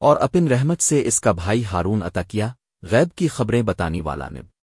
اور اپن رحمت سے اس کا بھائی ہارون عطا کیا، غیب کی خبریں بتانی والا نب۔